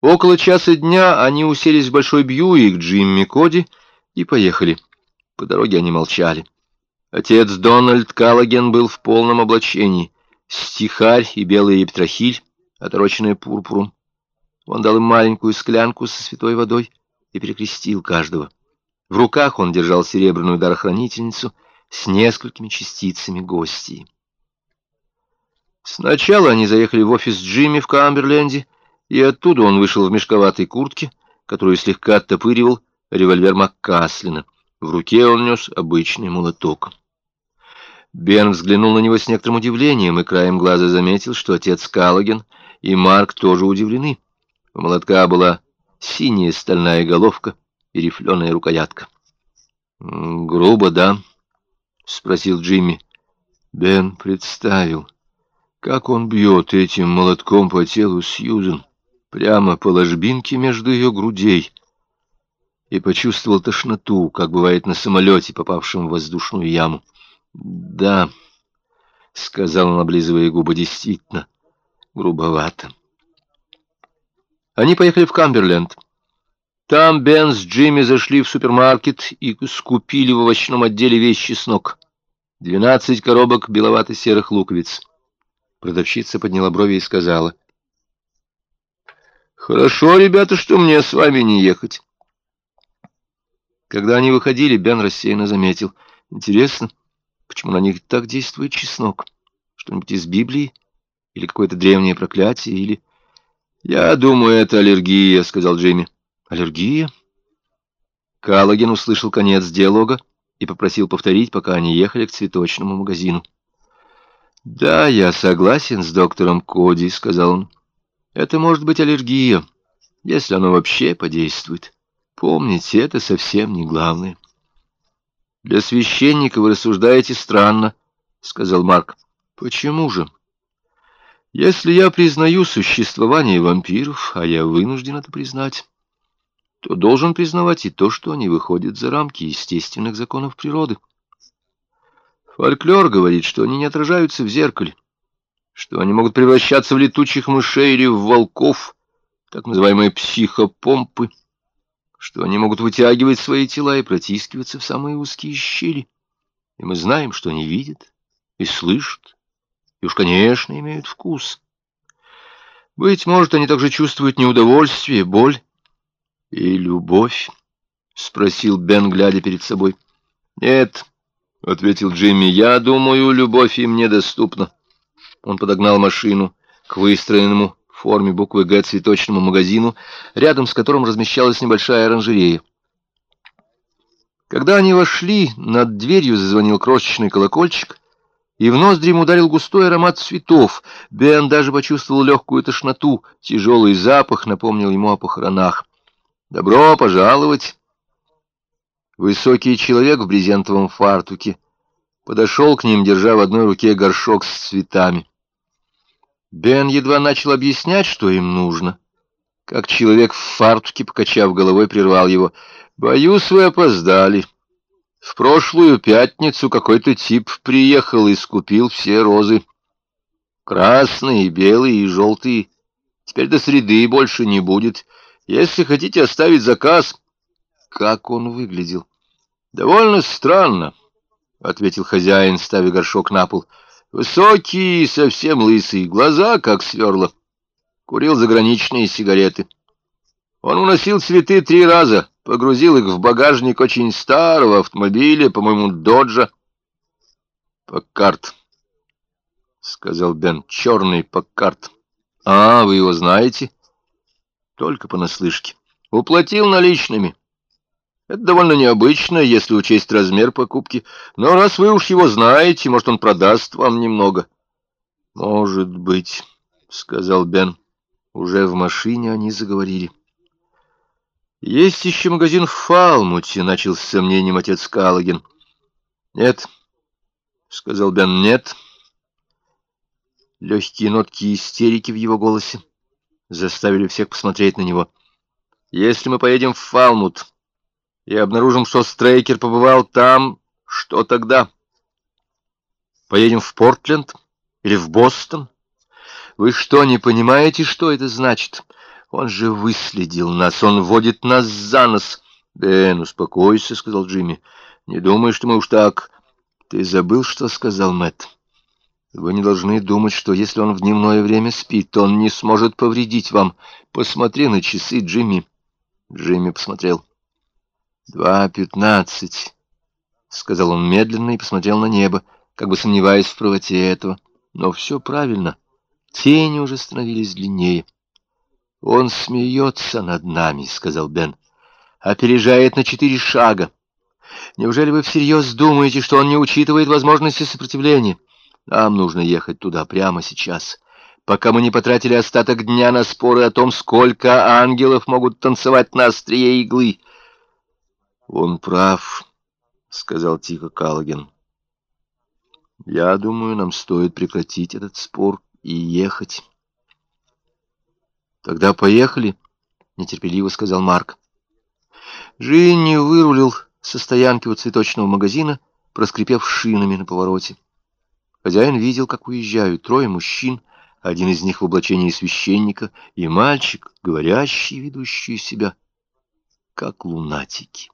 Около часа дня они уселись в большой Бьюик Джимми Коди и поехали. По дороге они молчали. Отец Дональд Каллоген был в полном облачении. Стихарь и белый ептрахиль, отороченная пурпуром. Он дал им маленькую склянку со святой водой и перекрестил каждого. В руках он держал серебряную дарохранительницу с несколькими частицами гостей. Сначала они заехали в офис Джимми в Камберленде, и оттуда он вышел в мешковатой куртке, которую слегка оттопыривал револьвер Маккаслина. В руке он нес обычный молоток. Бен взглянул на него с некоторым удивлением и краем глаза заметил, что отец Каллоген и Марк тоже удивлены. У молотка была синяя стальная головка и рифленая рукоятка. «Грубо, да?» — спросил Джимми. Бен представил, как он бьет этим молотком по телу Сьюзен, прямо по ложбинке между ее грудей, и почувствовал тошноту, как бывает на самолете, попавшем в воздушную яму. «Да», — сказал он, облизывая губы, — «действительно, грубовато». Они поехали в Камберленд. Там Бен с Джимми зашли в супермаркет и скупили в овощном отделе весь чеснок. Двенадцать коробок беловато-серых луковиц. Продавщица подняла брови и сказала. «Хорошо, ребята, что мне с вами не ехать». Когда они выходили, Бен рассеянно заметил. «Интересно, почему на них так действует чеснок? Что-нибудь из Библии? Или какое-то древнее проклятие? Или...» «Я думаю, это аллергия», — сказал Джимми. «Аллергия?» Каллоген услышал конец диалога и попросил повторить, пока они ехали к цветочному магазину. «Да, я согласен с доктором Коди», — сказал он. «Это может быть аллергия, если оно вообще подействует. Помните, это совсем не главное». «Для священника вы рассуждаете странно», — сказал Марк. «Почему же?» Если я признаю существование вампиров, а я вынужден это признать, то должен признавать и то, что они выходят за рамки естественных законов природы. Фольклор говорит, что они не отражаются в зеркале, что они могут превращаться в летучих мышей или в волков, так называемые психопомпы, что они могут вытягивать свои тела и протискиваться в самые узкие щели. И мы знаем, что они видят и слышат, и уж, конечно, имеют вкус. Быть может, они также чувствуют неудовольствие, боль и любовь? — спросил Бен, глядя перед собой. — Нет, — ответил Джимми, — я думаю, любовь им недоступна. Он подогнал машину к выстроенному в форме буквы «Г» цветочному магазину, рядом с которым размещалась небольшая оранжерея. Когда они вошли, над дверью зазвонил крошечный колокольчик — и в ноздри ему ударил густой аромат цветов. Бен даже почувствовал легкую тошноту, тяжелый запах напомнил ему о похоронах. «Добро пожаловать!» Высокий человек в брезентовом фартуке подошел к ним, держа в одной руке горшок с цветами. Бен едва начал объяснять, что им нужно. Как человек в фартуке, покачав головой, прервал его. «Боюсь, вы опоздали». В прошлую пятницу какой-то тип приехал и скупил все розы. Красные, белые и желтые. Теперь до среды больше не будет. Если хотите оставить заказ... Как он выглядел? Довольно странно, — ответил хозяин, ставя горшок на пол. Высокий, совсем лысый, глаза как сверла. Курил заграничные сигареты. Он уносил цветы три раза, погрузил их в багажник очень старого автомобиля, по-моему, Доджа. «Паккарт», — сказал Бен, — «черный Паккарт». «А, вы его знаете?» «Только понаслышке. Уплатил наличными». Это довольно необычно, если учесть размер покупки. Но раз вы уж его знаете, может, он продаст вам немного. — Может быть, — сказал Бен. Уже в машине они заговорили. «Есть еще магазин в Фалмуте», — начал с сомнением отец Каллоген. «Нет», — сказал Бен, — «нет». Легкие нотки истерики в его голосе заставили всех посмотреть на него. «Если мы поедем в Фалмут и обнаружим, что Стрейкер побывал там, что тогда? Поедем в Портленд или в Бостон? Вы что, не понимаете, что это значит?» Он же выследил нас, он водит нас за нос. Бен, успокойся, — сказал Джимми. Не думай, что мы уж так... Ты забыл, что сказал Мэтт? Вы не должны думать, что если он в дневное время спит, то он не сможет повредить вам. Посмотри на часы, Джимми. Джимми посмотрел. «Два пятнадцать», — сказал он медленно и посмотрел на небо, как бы сомневаясь в правоте этого. Но все правильно. Тени уже становились длиннее. «Он смеется над нами», — сказал Бен. «Опережает на четыре шага. Неужели вы всерьез думаете, что он не учитывает возможности сопротивления? Нам нужно ехать туда прямо сейчас, пока мы не потратили остаток дня на споры о том, сколько ангелов могут танцевать на острие иглы». «Он прав», — сказал тихо Каллоген. «Я думаю, нам стоит прекратить этот спор и ехать». «Тогда поехали», — нетерпеливо сказал Марк. Джинни вырулил со стоянки у цветочного магазина, проскрипев шинами на повороте. Хозяин видел, как уезжают трое мужчин, один из них в облачении священника, и мальчик, говорящий, ведущий себя, как лунатики.